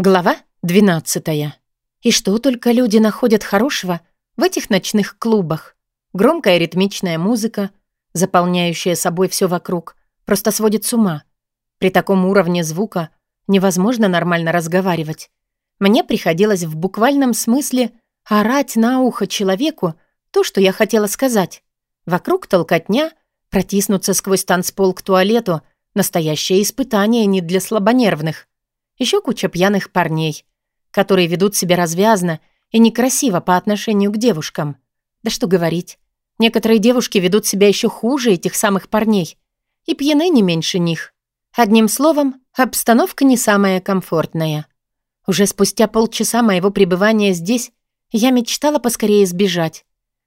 Глава 12. И что только люди находят хорошего в этих ночных клубах. Громкая ритмичная музыка, заполняющая собой все вокруг, просто сводит с ума. При таком уровне звука невозможно нормально разговаривать. Мне приходилось в буквальном смысле орать на ухо человеку то, что я хотела сказать. Вокруг толкотня, протиснуться сквозь танцпол к туалету — настоящее испытание не для слабонервных. Еще куча пьяных парней, которые ведут себя развязно и некрасиво по отношению к девушкам. Да что говорить. Некоторые девушки ведут себя еще хуже этих самых парней. И пьяны не меньше них. Одним словом, обстановка не самая комфортная. Уже спустя полчаса моего пребывания здесь я мечтала поскорее сбежать.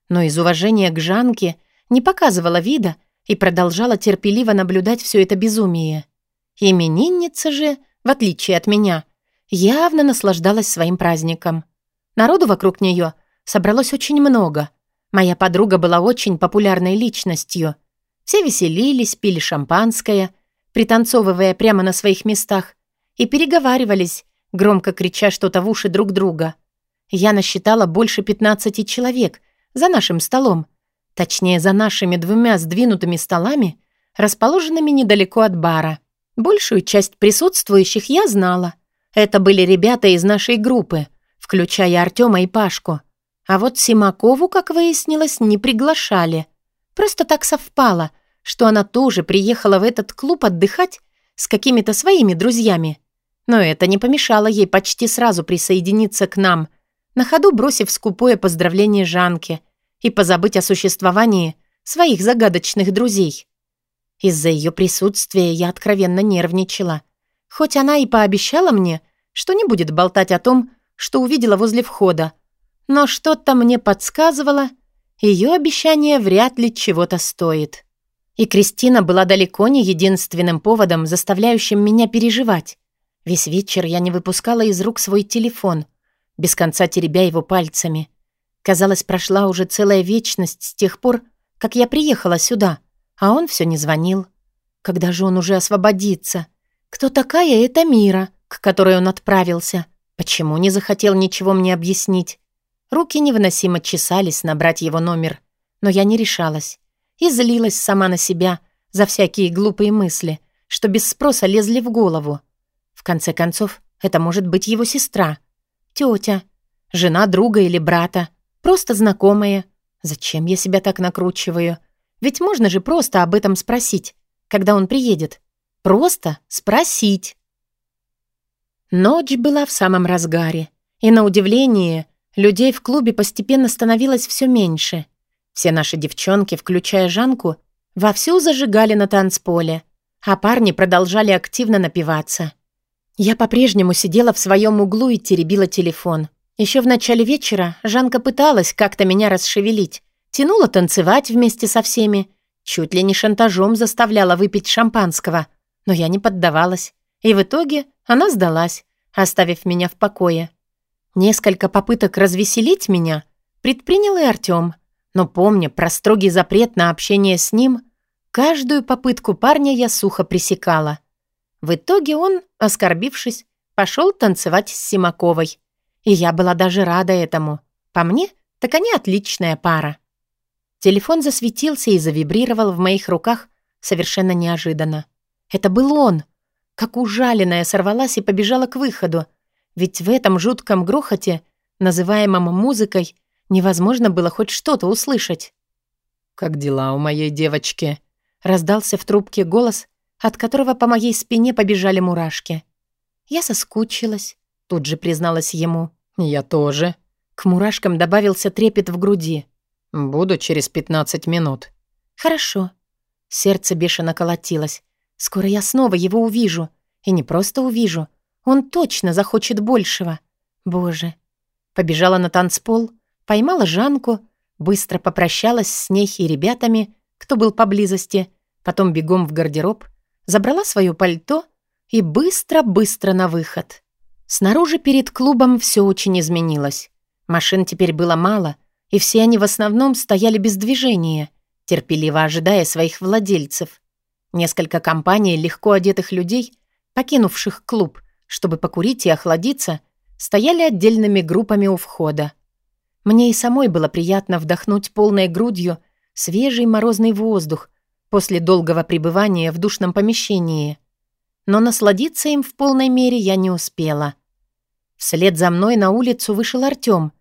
Но из уважения к Жанке не показывала вида и продолжала терпеливо наблюдать все это безумие. Именинница же в отличие от меня, явно наслаждалась своим праздником. Народу вокруг нее собралось очень много. Моя подруга была очень популярной личностью. Все веселились, пили шампанское, пританцовывая прямо на своих местах, и переговаривались, громко крича что-то в уши друг друга. Я насчитала больше 15 человек за нашим столом, точнее, за нашими двумя сдвинутыми столами, расположенными недалеко от бара. Большую часть присутствующих я знала. Это были ребята из нашей группы, включая Артема и Пашку. А вот Симакову, как выяснилось, не приглашали. Просто так совпало, что она тоже приехала в этот клуб отдыхать с какими-то своими друзьями. Но это не помешало ей почти сразу присоединиться к нам, на ходу бросив скупое поздравление Жанке и позабыть о существовании своих загадочных друзей. Из-за ее присутствия я откровенно нервничала. Хоть она и пообещала мне, что не будет болтать о том, что увидела возле входа. Но что-то мне подсказывало, ее обещание вряд ли чего-то стоит. И Кристина была далеко не единственным поводом, заставляющим меня переживать. Весь вечер я не выпускала из рук свой телефон, без конца теребя его пальцами. Казалось, прошла уже целая вечность с тех пор, как я приехала сюда — а он все не звонил. Когда же он уже освободится? Кто такая эта Мира, к которой он отправился? Почему не захотел ничего мне объяснить? Руки невыносимо чесались набрать его номер, но я не решалась. И злилась сама на себя за всякие глупые мысли, что без спроса лезли в голову. В конце концов, это может быть его сестра, тетя, жена друга или брата, просто знакомая. Зачем я себя так накручиваю? — ведь можно же просто об этом спросить, когда он приедет. Просто спросить. Ночь была в самом разгаре, и на удивление людей в клубе постепенно становилось все меньше. Все наши девчонки, включая Жанку, вовсю зажигали на танцполе, а парни продолжали активно напиваться. Я по-прежнему сидела в своем углу и теребила телефон. Еще в начале вечера Жанка пыталась как-то меня расшевелить, Тянула танцевать вместе со всеми, чуть ли не шантажом заставляла выпить шампанского, но я не поддавалась. И в итоге она сдалась, оставив меня в покое. Несколько попыток развеселить меня предпринял и Артём, но помня про строгий запрет на общение с ним, каждую попытку парня я сухо пресекала. В итоге он, оскорбившись, пошел танцевать с Симаковой. И я была даже рада этому. По мне, так они отличная пара. Телефон засветился и завибрировал в моих руках совершенно неожиданно. Это был он. Как ужаленная сорвалась и побежала к выходу. Ведь в этом жутком грохоте, называемом музыкой, невозможно было хоть что-то услышать. «Как дела у моей девочки?» Раздался в трубке голос, от которого по моей спине побежали мурашки. Я соскучилась, тут же призналась ему. «Я тоже». К мурашкам добавился трепет в груди. «Буду через пятнадцать минут». «Хорошо». Сердце бешено колотилось. «Скоро я снова его увижу. И не просто увижу. Он точно захочет большего. Боже». Побежала на танцпол, поймала Жанку, быстро попрощалась с ней и ребятами, кто был поблизости, потом бегом в гардероб, забрала свое пальто и быстро-быстро на выход. Снаружи перед клубом все очень изменилось. Машин теперь было мало, и все они в основном стояли без движения, терпеливо ожидая своих владельцев. Несколько компаний легко одетых людей, покинувших клуб, чтобы покурить и охладиться, стояли отдельными группами у входа. Мне и самой было приятно вдохнуть полной грудью свежий морозный воздух после долгого пребывания в душном помещении. Но насладиться им в полной мере я не успела. Вслед за мной на улицу вышел Артём,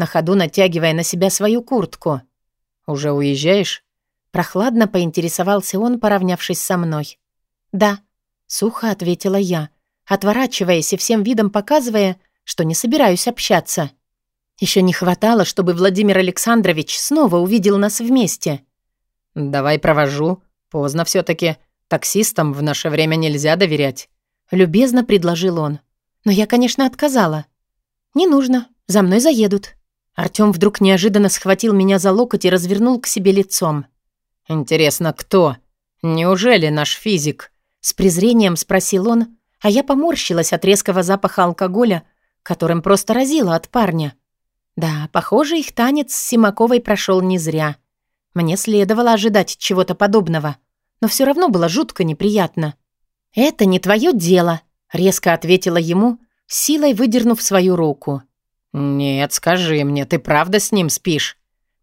на ходу натягивая на себя свою куртку. «Уже уезжаешь?» Прохладно поинтересовался он, поравнявшись со мной. «Да», — сухо ответила я, отворачиваясь и всем видом показывая, что не собираюсь общаться. Еще не хватало, чтобы Владимир Александрович снова увидел нас вместе. «Давай провожу. Поздно все таки Таксистам в наше время нельзя доверять», — любезно предложил он. Но я, конечно, отказала. «Не нужно. За мной заедут». Артём вдруг неожиданно схватил меня за локоть и развернул к себе лицом. «Интересно, кто? Неужели наш физик?» С презрением спросил он, а я поморщилась от резкого запаха алкоголя, которым просто разила от парня. Да, похоже, их танец с Симаковой прошел не зря. Мне следовало ожидать чего-то подобного, но все равно было жутко неприятно. «Это не твое дело», — резко ответила ему, силой выдернув свою руку. «Нет, скажи мне, ты правда с ним спишь?»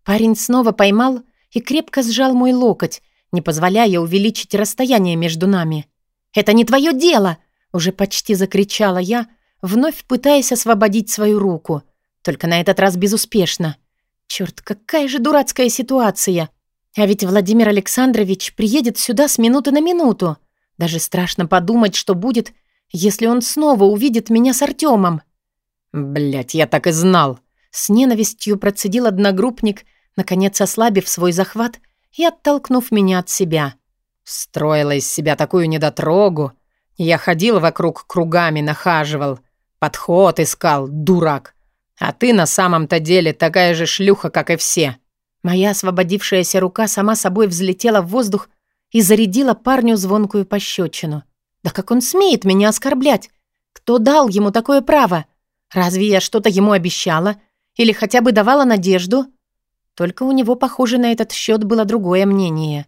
Парень снова поймал и крепко сжал мой локоть, не позволяя увеличить расстояние между нами. «Это не твое дело!» — уже почти закричала я, вновь пытаясь освободить свою руку — только на этот раз безуспешно. Черт, какая же дурацкая ситуация. А ведь Владимир Александрович приедет сюда с минуты на минуту. Даже страшно подумать, что будет, если он снова увидит меня с Артемом. Блять, я так и знал. С ненавистью процедил одногруппник, наконец ослабив свой захват и оттолкнув меня от себя. Строила из себя такую недотрогу. Я ходил вокруг кругами, нахаживал. Подход искал, дурак. А ты на самом-то деле такая же шлюха, как и все». Моя освободившаяся рука сама собой взлетела в воздух и зарядила парню звонкую пощечину. «Да как он смеет меня оскорблять? Кто дал ему такое право? Разве я что-то ему обещала? Или хотя бы давала надежду?» Только у него, похоже, на этот счет было другое мнение.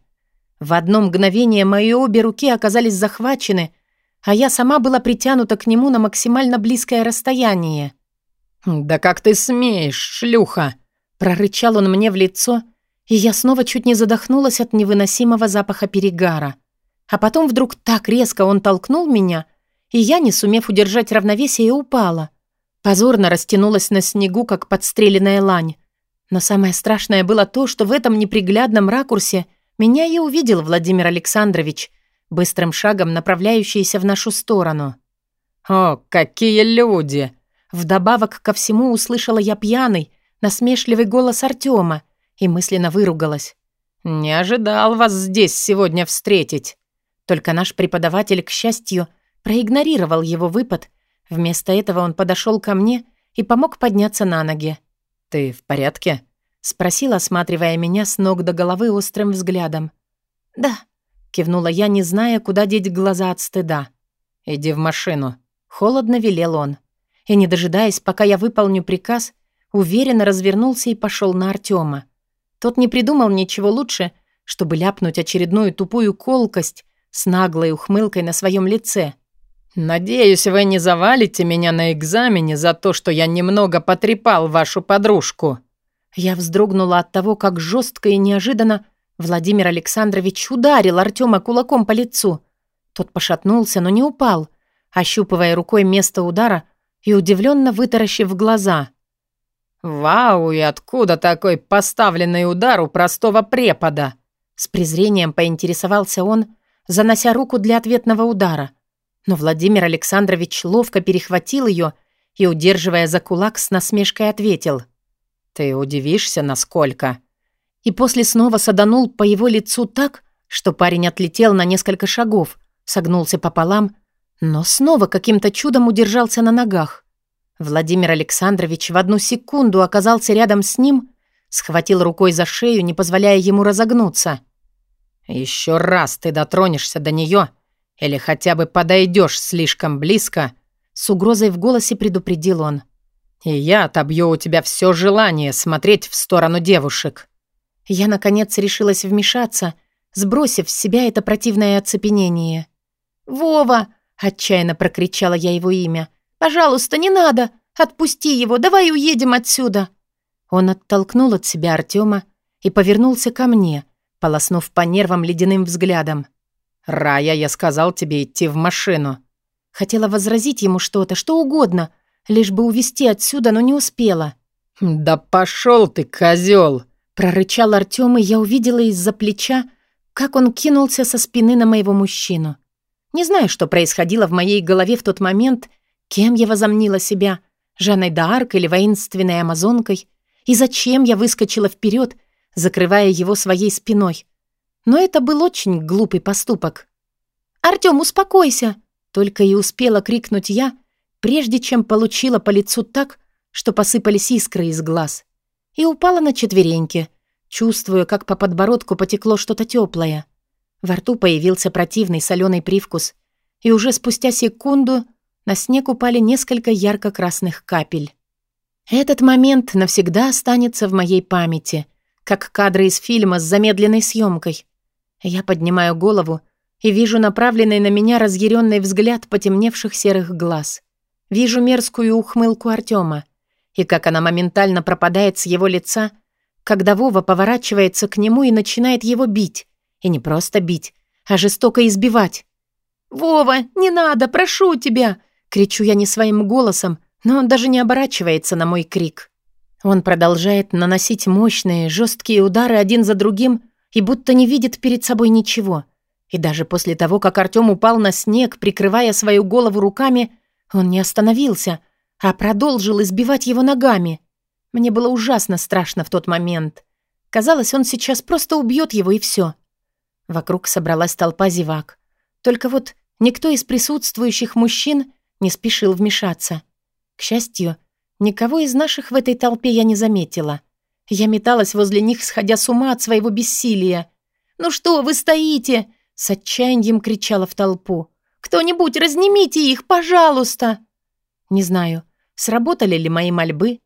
В одно мгновение мои обе руки оказались захвачены, а я сама была притянута к нему на максимально близкое расстояние. «Да как ты смеешь, шлюха!» Прорычал он мне в лицо, и я снова чуть не задохнулась от невыносимого запаха перегара. А потом вдруг так резко он толкнул меня, и я, не сумев удержать равновесие, упала. Позорно растянулась на снегу, как подстреленная лань. Но самое страшное было то, что в этом неприглядном ракурсе меня и увидел Владимир Александрович, быстрым шагом направляющийся в нашу сторону. «О, какие люди!» Вдобавок ко всему услышала я пьяный, насмешливый голос Артема и мысленно выругалась. «Не ожидал вас здесь сегодня встретить». Только наш преподаватель, к счастью, проигнорировал его выпад. Вместо этого он подошел ко мне и помог подняться на ноги. «Ты в порядке?» — спросил, осматривая меня с ног до головы острым взглядом. «Да», — кивнула я, не зная, куда деть глаза от стыда. «Иди в машину», — холодно велел он и, не дожидаясь, пока я выполню приказ, уверенно развернулся и пошел на Артема. Тот не придумал ничего лучше, чтобы ляпнуть очередную тупую колкость с наглой ухмылкой на своем лице. «Надеюсь, вы не завалите меня на экзамене за то, что я немного потрепал вашу подружку». Я вздрогнула от того, как жестко и неожиданно Владимир Александрович ударил Артема кулаком по лицу. Тот пошатнулся, но не упал. Ощупывая рукой место удара, и удивленно вытаращив глаза. «Вау, и откуда такой поставленный удар у простого препода?» С презрением поинтересовался он, занося руку для ответного удара. Но Владимир Александрович ловко перехватил ее и, удерживая за кулак, с насмешкой ответил. «Ты удивишься, насколько?» И после снова саданул по его лицу так, что парень отлетел на несколько шагов, согнулся пополам но снова каким-то чудом удержался на ногах. Владимир Александрович в одну секунду оказался рядом с ним, схватил рукой за шею, не позволяя ему разогнуться. «Еще раз ты дотронешься до нее или хотя бы подойдешь слишком близко», с угрозой в голосе предупредил он. «И я отобью у тебя все желание смотреть в сторону девушек». Я, наконец, решилась вмешаться, сбросив с себя это противное оцепенение. «Вова!» Отчаянно прокричала я его имя. «Пожалуйста, не надо! Отпусти его! Давай уедем отсюда!» Он оттолкнул от себя Артема и повернулся ко мне, полоснув по нервам ледяным взглядом. «Рая, я сказал тебе идти в машину». Хотела возразить ему что-то, что угодно, лишь бы увести отсюда, но не успела. «Да пошел ты, козел! прорычал Артем, и я увидела из-за плеча, как он кинулся со спины на моего мужчину. Не знаю, что происходило в моей голове в тот момент, кем я возомнила себя, Жанной д'Арк или воинственной амазонкой, и зачем я выскочила вперед, закрывая его своей спиной. Но это был очень глупый поступок. «Артём, успокойся!» Только и успела крикнуть я, прежде чем получила по лицу так, что посыпались искры из глаз. И упала на четвереньки, чувствуя, как по подбородку потекло что-то теплое. Во рту появился противный соленый привкус, и уже спустя секунду на снег упали несколько ярко-красных капель. Этот момент навсегда останется в моей памяти, как кадры из фильма с замедленной съемкой. Я поднимаю голову и вижу направленный на меня разъяренный взгляд потемневших серых глаз. Вижу мерзкую ухмылку Артема и как она моментально пропадает с его лица, когда Вова поворачивается к нему и начинает его бить. И не просто бить, а жестоко избивать. «Вова, не надо, прошу тебя!» Кричу я не своим голосом, но он даже не оборачивается на мой крик. Он продолжает наносить мощные, жесткие удары один за другим и будто не видит перед собой ничего. И даже после того, как Артём упал на снег, прикрывая свою голову руками, он не остановился, а продолжил избивать его ногами. Мне было ужасно страшно в тот момент. Казалось, он сейчас просто убьет его и все. Вокруг собралась толпа зевак. Только вот никто из присутствующих мужчин не спешил вмешаться. К счастью, никого из наших в этой толпе я не заметила. Я металась возле них, сходя с ума от своего бессилия. «Ну что вы стоите?» — с отчаянием кричала в толпу. «Кто-нибудь разнимите их, пожалуйста!» Не знаю, сработали ли мои мольбы,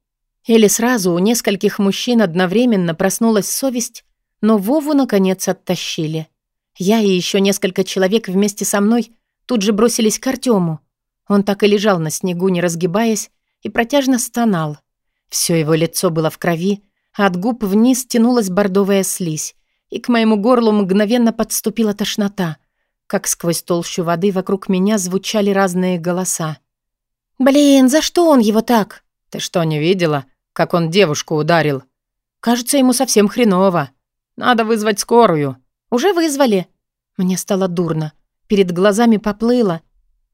или сразу у нескольких мужчин одновременно проснулась совесть, но Вову, наконец, оттащили. Я и еще несколько человек вместе со мной тут же бросились к Артему. Он так и лежал на снегу, не разгибаясь, и протяжно стонал. Все его лицо было в крови, от губ вниз тянулась бордовая слизь, и к моему горлу мгновенно подступила тошнота, как сквозь толщу воды вокруг меня звучали разные голоса. «Блин, за что он его так?» «Ты что, не видела, как он девушку ударил?» «Кажется, ему совсем хреново. Надо вызвать скорую». «Уже вызвали». Мне стало дурно. Перед глазами поплыло,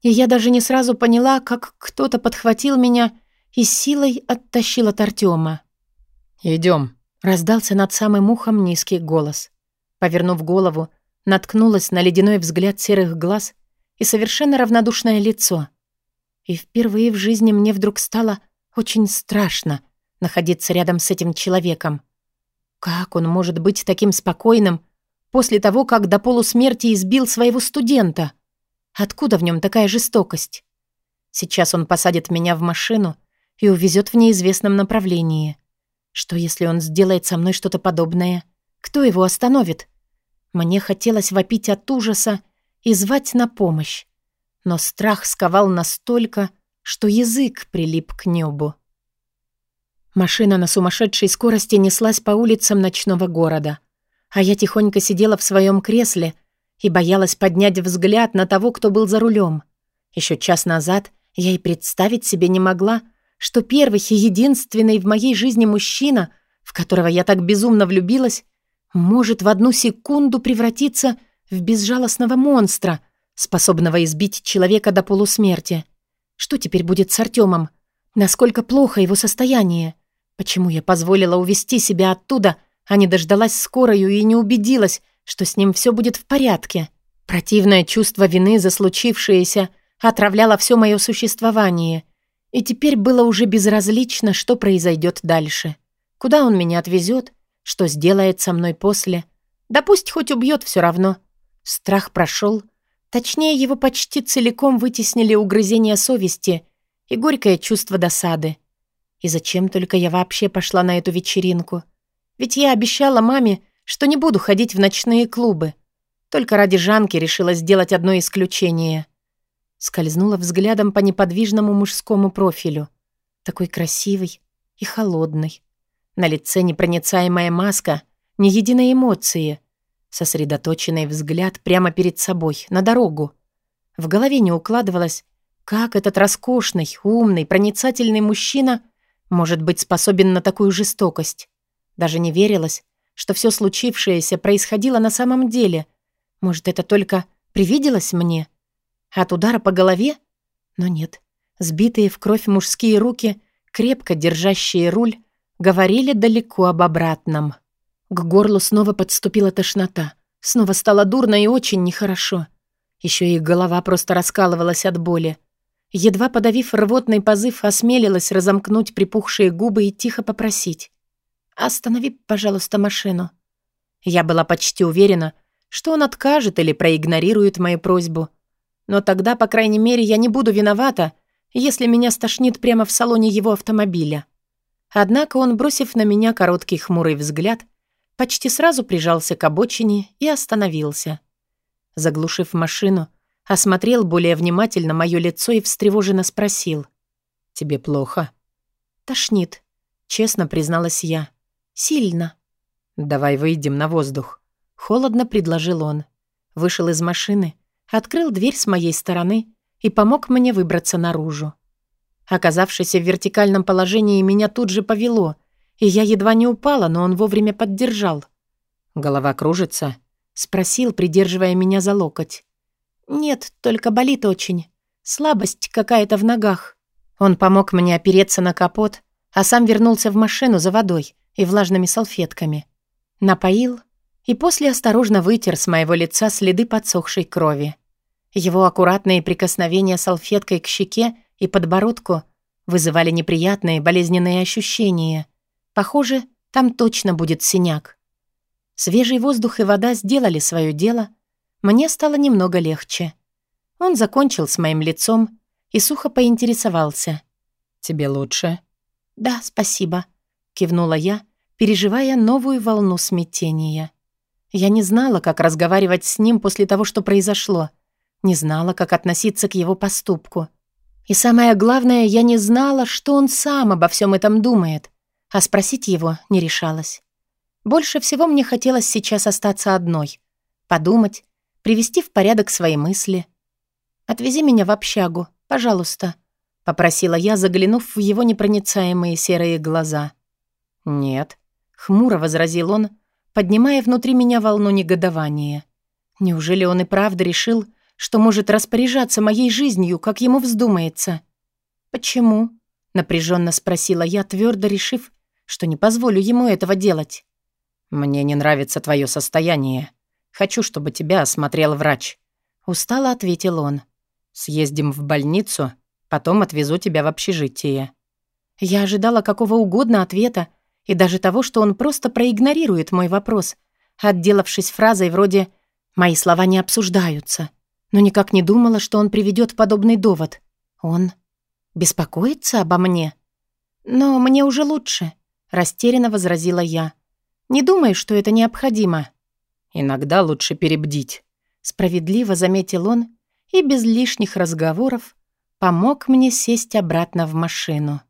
и я даже не сразу поняла, как кто-то подхватил меня и силой оттащил от Артема. «Идем», — раздался над самым ухом низкий голос. Повернув голову, наткнулась на ледяной взгляд серых глаз и совершенно равнодушное лицо. И впервые в жизни мне вдруг стало очень страшно находиться рядом с этим человеком. Как он может быть таким спокойным после того, как до полусмерти избил своего студента? Откуда в нем такая жестокость? Сейчас он посадит меня в машину и увезет в неизвестном направлении. Что, если он сделает со мной что-то подобное? Кто его остановит? Мне хотелось вопить от ужаса и звать на помощь. Но страх сковал настолько, что язык прилип к небу. Машина на сумасшедшей скорости неслась по улицам ночного города. А я тихонько сидела в своем кресле и боялась поднять взгляд на того, кто был за рулем. Еще час назад я и представить себе не могла, что первый и единственный в моей жизни мужчина, в которого я так безумно влюбилась, может в одну секунду превратиться в безжалостного монстра, способного избить человека до полусмерти. Что теперь будет с Артемом? Насколько плохо его состояние? Почему я позволила увести себя оттуда, а не дождалась скорую и не убедилась, что с ним все будет в порядке? Противное чувство вины за случившееся отравляло все мое существование, и теперь было уже безразлично, что произойдет дальше. Куда он меня отвезет, что сделает со мной после. Да пусть хоть убьет все равно. Страх прошел, точнее, его почти целиком вытеснили угрызения совести и горькое чувство досады. И зачем только я вообще пошла на эту вечеринку? Ведь я обещала маме, что не буду ходить в ночные клубы. Только ради Жанки решила сделать одно исключение. Скользнула взглядом по неподвижному мужскому профилю. Такой красивый и холодный. На лице непроницаемая маска, ни единой эмоции. Сосредоточенный взгляд прямо перед собой, на дорогу. В голове не укладывалось, как этот роскошный, умный, проницательный мужчина может быть способен на такую жестокость. Даже не верилось, что все случившееся происходило на самом деле. Может, это только привиделось мне? От удара по голове? Но нет. Сбитые в кровь мужские руки, крепко держащие руль, говорили далеко об обратном. К горлу снова подступила тошнота. Снова стало дурно и очень нехорошо. Еще и голова просто раскалывалась от боли. Едва подавив рвотный позыв, осмелилась разомкнуть припухшие губы и тихо попросить. «Останови, пожалуйста, машину». Я была почти уверена, что он откажет или проигнорирует мою просьбу. Но тогда, по крайней мере, я не буду виновата, если меня стошнит прямо в салоне его автомобиля. Однако он, бросив на меня короткий хмурый взгляд, почти сразу прижался к обочине и остановился. Заглушив машину, осмотрел более внимательно мое лицо и встревоженно спросил. «Тебе плохо?» «Тошнит», — честно призналась я. «Сильно». «Давай выйдем на воздух», — холодно предложил он. Вышел из машины, открыл дверь с моей стороны и помог мне выбраться наружу. Оказавшись в вертикальном положении, меня тут же повело, и я едва не упала, но он вовремя поддержал. «Голова кружится?» — спросил, придерживая меня за локоть. «Нет, только болит очень. Слабость какая-то в ногах». Он помог мне опереться на капот, а сам вернулся в машину за водой и влажными салфетками. Напоил и после осторожно вытер с моего лица следы подсохшей крови. Его аккуратные прикосновения салфеткой к щеке и подбородку вызывали неприятные болезненные ощущения. Похоже, там точно будет синяк. Свежий воздух и вода сделали свое дело — мне стало немного легче. Он закончил с моим лицом и сухо поинтересовался. «Тебе лучше?» «Да, спасибо», — кивнула я, переживая новую волну смятения. Я не знала, как разговаривать с ним после того, что произошло. Не знала, как относиться к его поступку. И самое главное, я не знала, что он сам обо всем этом думает, а спросить его не решалась. Больше всего мне хотелось сейчас остаться одной, подумать привести в порядок свои мысли. «Отвези меня в общагу, пожалуйста», — попросила я, заглянув в его непроницаемые серые глаза. «Нет», — хмуро возразил он, поднимая внутри меня волну негодования. «Неужели он и правда решил, что может распоряжаться моей жизнью, как ему вздумается?» «Почему?» — напряженно спросила я, твердо решив, что не позволю ему этого делать. «Мне не нравится твое состояние», Хочу, чтобы тебя осмотрел врач». Устало ответил он. «Съездим в больницу, потом отвезу тебя в общежитие». Я ожидала какого угодно ответа и даже того, что он просто проигнорирует мой вопрос, отделавшись фразой вроде «мои слова не обсуждаются», но никак не думала, что он приведет подобный довод. Он беспокоится обо мне? Но мне уже лучше, растерянно возразила я. Не думай, что это необходимо. Иногда лучше перебдить. Справедливо заметил он и без лишних разговоров помог мне сесть обратно в машину.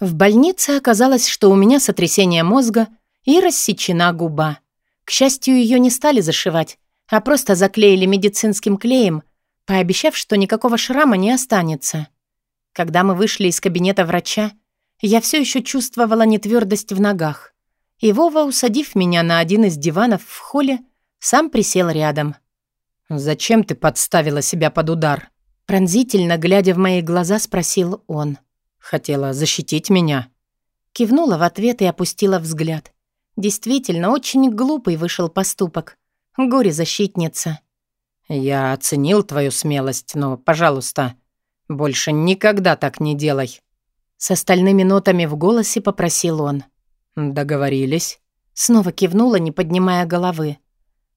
В больнице оказалось, что у меня сотрясение мозга и рассечена губа. К счастью, ее не стали зашивать, а просто заклеили медицинским клеем, пообещав, что никакого шрама не останется. Когда мы вышли из кабинета врача, я все еще чувствовала нетвердость в ногах и Вова, усадив меня на один из диванов в холле, сам присел рядом. «Зачем ты подставила себя под удар?» Пронзительно, глядя в мои глаза, спросил он. «Хотела защитить меня?» Кивнула в ответ и опустила взгляд. Действительно, очень глупый вышел поступок. Горе-защитница. «Я оценил твою смелость, но, пожалуйста, больше никогда так не делай». С остальными нотами в голосе попросил он. «Договорились». Снова кивнула, не поднимая головы.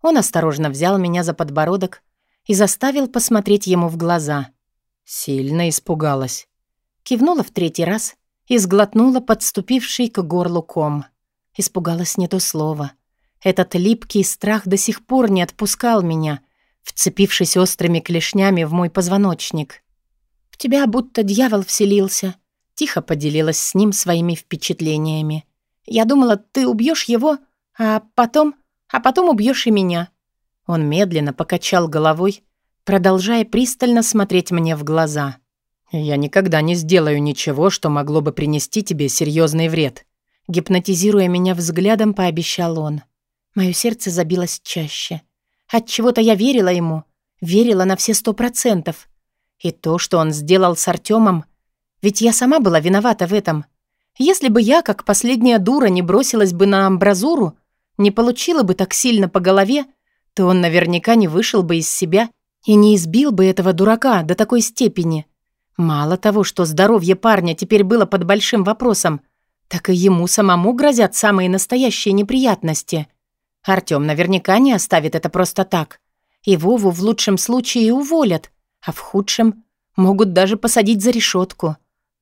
Он осторожно взял меня за подбородок и заставил посмотреть ему в глаза. Сильно испугалась. Кивнула в третий раз и сглотнула подступивший к горлу ком. Испугалась не то слово. Этот липкий страх до сих пор не отпускал меня, вцепившись острыми клешнями в мой позвоночник. «В тебя будто дьявол вселился», — тихо поделилась с ним своими впечатлениями. «Я думала, ты убьешь его, а потом... а потом убьешь и меня». Он медленно покачал головой, продолжая пристально смотреть мне в глаза. «Я никогда не сделаю ничего, что могло бы принести тебе серьезный вред», гипнотизируя меня взглядом, пообещал он. Мое сердце забилось чаще. От чего то я верила ему, верила на все сто процентов. И то, что он сделал с Артемом, ведь я сама была виновата в этом. Если бы я, как последняя дура, не бросилась бы на амбразуру, не получила бы так сильно по голове, то он наверняка не вышел бы из себя и не избил бы этого дурака до такой степени. Мало того, что здоровье парня теперь было под большим вопросом, так и ему самому грозят самые настоящие неприятности. Артём наверняка не оставит это просто так. И Вову в лучшем случае уволят, а в худшем могут даже посадить за решетку.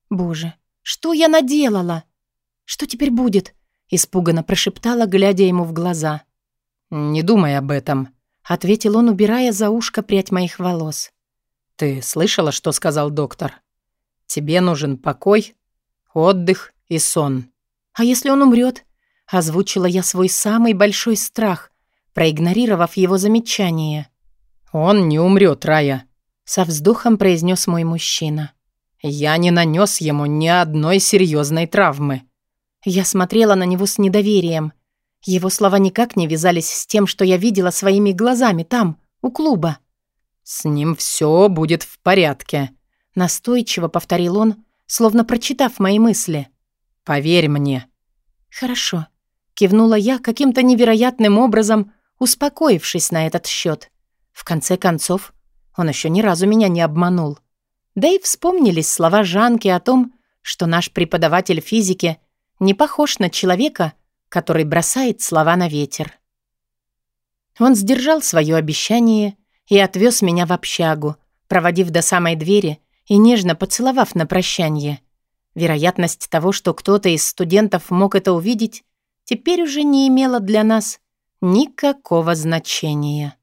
Боже, что я наделала? Что теперь будет? Испуганно прошептала, глядя ему в глаза. «Не думай об этом», — ответил он, убирая за ушко прядь моих волос. «Ты слышала, что сказал доктор? Тебе нужен покой, отдых и сон». «А если он умрет? Озвучила я свой самый большой страх, проигнорировав его замечание. «Он не умрет, Рая», — со вздохом произнес мой мужчина. «Я не нанес ему ни одной серьезной травмы». Я смотрела на него с недоверием. Его слова никак не вязались с тем, что я видела своими глазами там, у клуба. «С ним все будет в порядке», — настойчиво повторил он, словно прочитав мои мысли. «Поверь мне». «Хорошо», Кивнула я каким-то невероятным образом, успокоившись на этот счет. В конце концов, он еще ни разу меня не обманул. Да и вспомнились слова Жанки о том, что наш преподаватель физики не похож на человека, который бросает слова на ветер. Он сдержал свое обещание и отвез меня в общагу, проводив до самой двери и нежно поцеловав на прощание. Вероятность того, что кто-то из студентов мог это увидеть, теперь уже не имело для нас никакого значения.